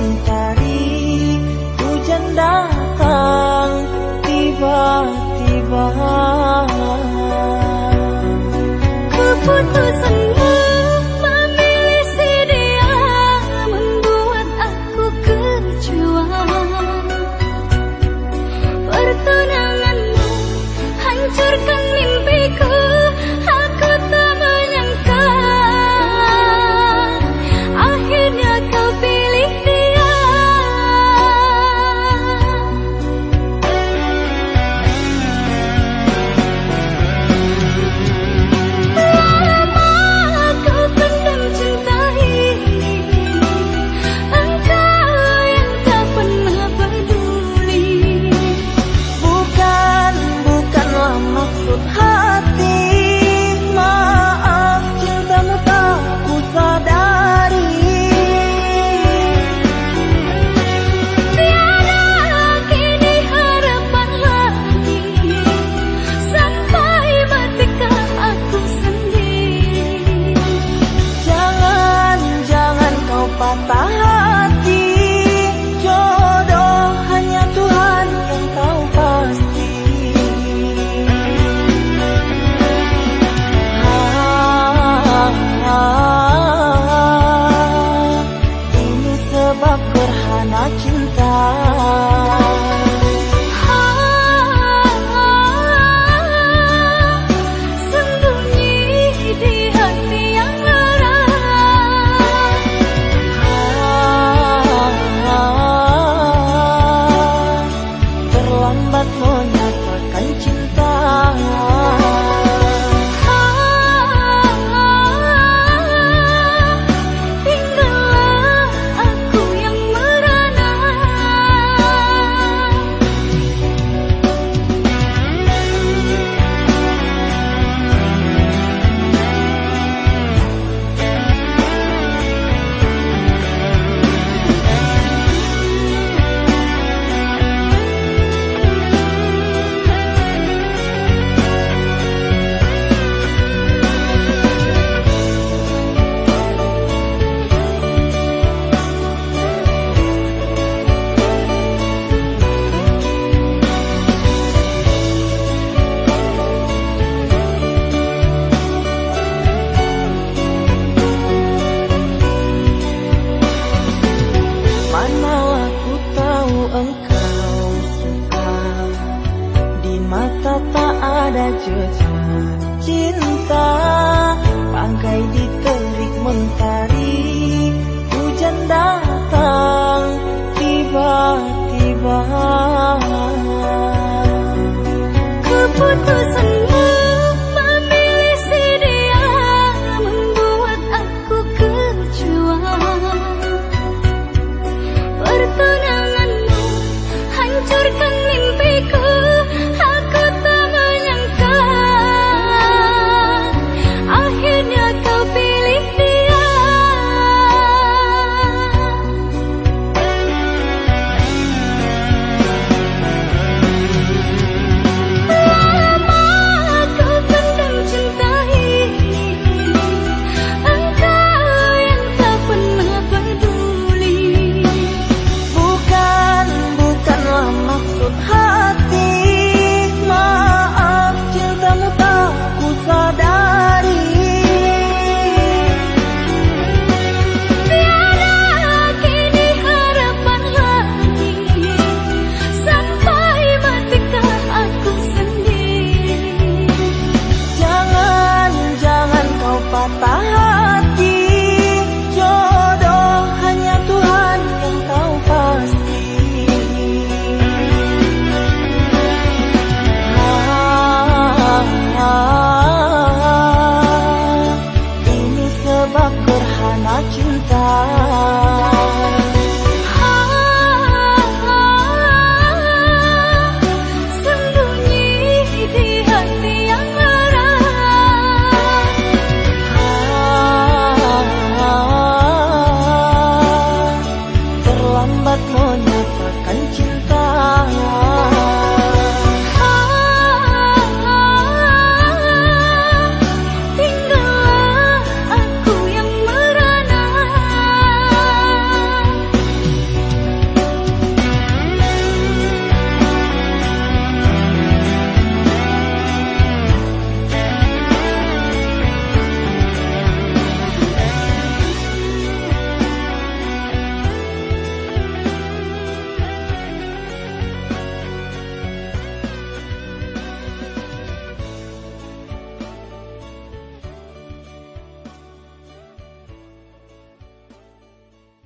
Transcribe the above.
cuenta ada jejak cinta